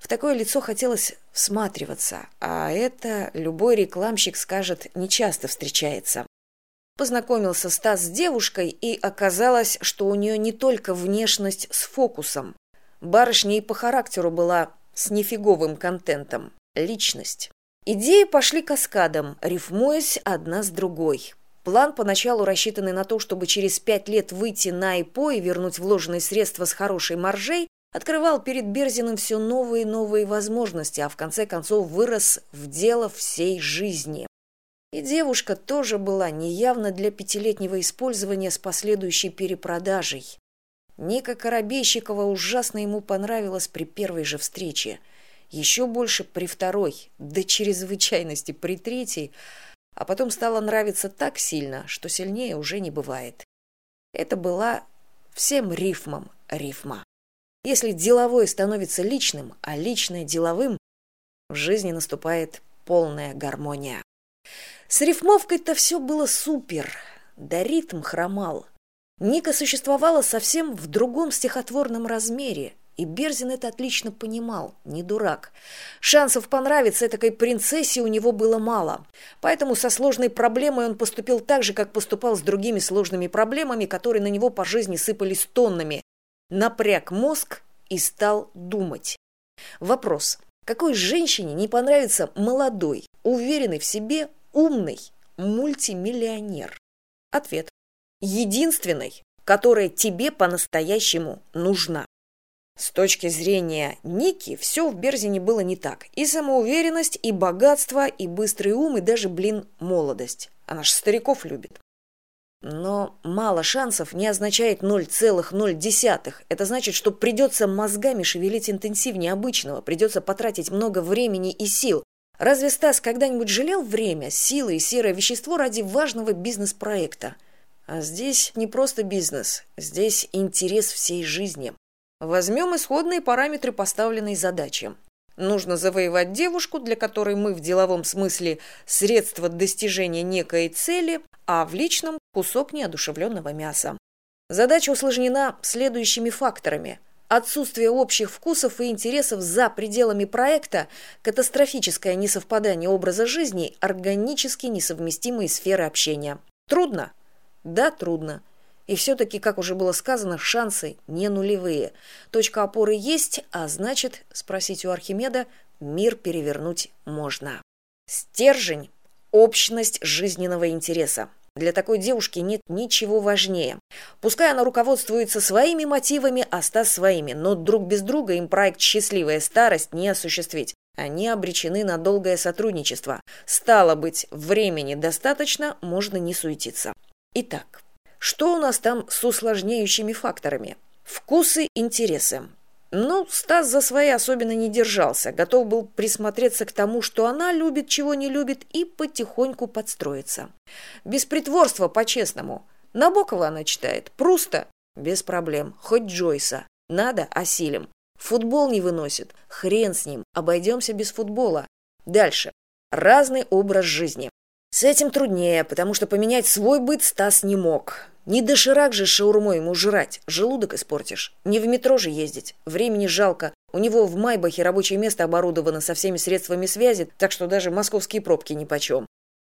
в такое лицо хотелось всматриваться а это любой рекламщик скажет нечасто встречается. Познакомился стас с девушкой и оказалось что у нее не только внешность с фокусом. Барышня и по характеру была с нифиговым контентом личность. Идеи пошли каскадом рифмуясь одна с другой. План поначалу рассчитанный на то чтобы через пять лет выйти на ипо и вернуть вложенные средства с хорошей маржей открывал перед берзиным все новые и новые возможности а в конце концов вырос в дело всей жизни. И девушка тоже была неявно для пятилетнего использования с последующей перепродажей. Ника коробейщикова ужасно ему понравилась при первой же встрече. Еще больше при второй до чрезвычайности при третьей а потом стало нравиться так сильно что сильнее уже не бывает. Это была всем рифмом рифма если деловое становится личным а личное деловым в жизни наступает полная гармония. С рифмовкой то все было супер да ритм хромал. Ника существовала совсем в другом стихотворном размере и берзин это отлично понимал не дурак. Шансов понравиться этакой принцессе у него было мало поэтому со сложной проблемой он поступил так же как поступал с другими сложными проблемами которые на него по жизни сыпались тоннами напряг мозг и стал думать. Вопрос. Какой женщине не понравится молодой уверенный в себе умный мультимиллионер? Ответ. Единственный которая тебе по настоящему нужна. С точки зрения ники все в берзине было не так. И самоуверенность и богатство и быстрый ум и даже блин молодость. Она ж стариков любит но мало шансов не означает ноль целых ноль десятых. Это значит что придется мозгами шевелить интенсивнее обычного придется потратить много времени и сил. Разве стас когда нибудь жалел время силы и серое вещество ради важного бизнес проекта а здесь не просто бизнес здесь интерес всей жизни. Возьмем исходные параметры поставленной задачи. Нужно завоевать девушку, для которой мы в деловом смысле средство достижения некой цели, а в личном – кусок неодушевленного мяса. Задача усложнена следующими факторами. Отсутствие общих вкусов и интересов за пределами проекта, катастрофическое несовпадание образа жизни, органически несовместимые сферы общения. Трудно? Да, трудно и все таки как уже было сказано шансы не нулевые. Точка опоры есть а значит спросить у архимеда мир перевернуть можно. Стержень общность жизненного интереса. Для такой девушки нет ничего важнее. Пускай она руководствуется своими мотивами а стас своими но друг без друга им проект счастливая старость не осуществить. Они обречены на долгое сотрудничество. Стало быть времени достаточно можно не суетиться. Итак что у нас там с усложняющими факторами? Вкусы интересы. Ну стас за свои особенно не держался готов был присмотреться к тому что она любит чего не любит и потихоньку подстроиться. Без притворства по честному набокова она читает. Пруста без проблем. Хоть джойса. Надо осилим. Футбол не выносит. Хрен с ним. Обойдемся без футбола. Дальше. Разный образ жизни с этим труднее потому что поменять свой быт стас не мог. Не доширак же шаурмой ему жрать. Желудок испортишь. Не в метро же ездить. Времени жалко. У него в майбахе рабочее место оборудовано со всеми средствами связи так что даже московские пробки нипочем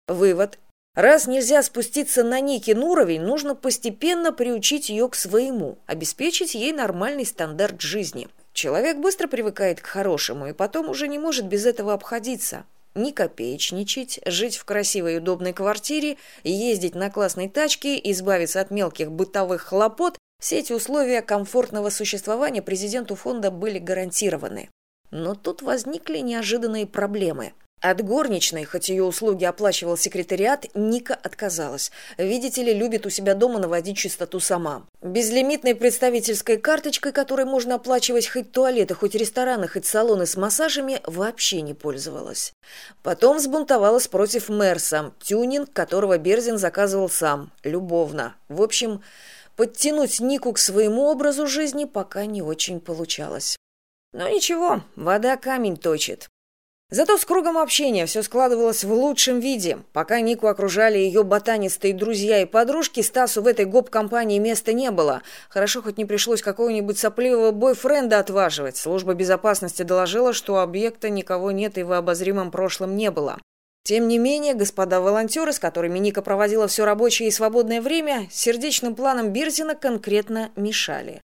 вывод. Раз нельзя спуститься на никин уровень нужно постепенно приучить ее к своему. Обеспечить ей нормальный стандарт жизни. Человек быстро привыкает к хорошему и потом уже не может без этого обходиться не копеечничать, жить в красивой и удобной квартире, ездить на классной тачке, избавиться от мелких бытовых хлопот, все эти условия комфортного существования президенту фонда были гарантированы. Но тут возникли неожиданные проблемы. От горничной, хоть ее услуги оплачивал секретариат, Ника отказалась. Видите ли, любит у себя дома наводить чистоту сама. Безлимитной представительской карточкой, которой можно оплачивать хоть туалеты, хоть рестораны, хоть салоны с массажами, вообще не пользовалась. Потом взбунтовалась против Мерса, тюнинг которого Берзин заказывал сам, любовно. В общем, подтянуть Нику к своему образу жизни пока не очень получалось. Но ничего, вода камень точит Зато с кругом общения все складывалось в лучшем виде. Пока Нику окружали ее ботанистые друзья и подружки, Стасу в этой гоп-компании места не было. Хорошо, хоть не пришлось какого-нибудь сопливого бойфренда отваживать. Служба безопасности доложила, что объекта никого нет и в обозримом прошлом не было. Тем не менее, господа волонтеры, с которыми Ника проводила все рабочее и свободное время, сердечным планом Бирзина конкретно мешали.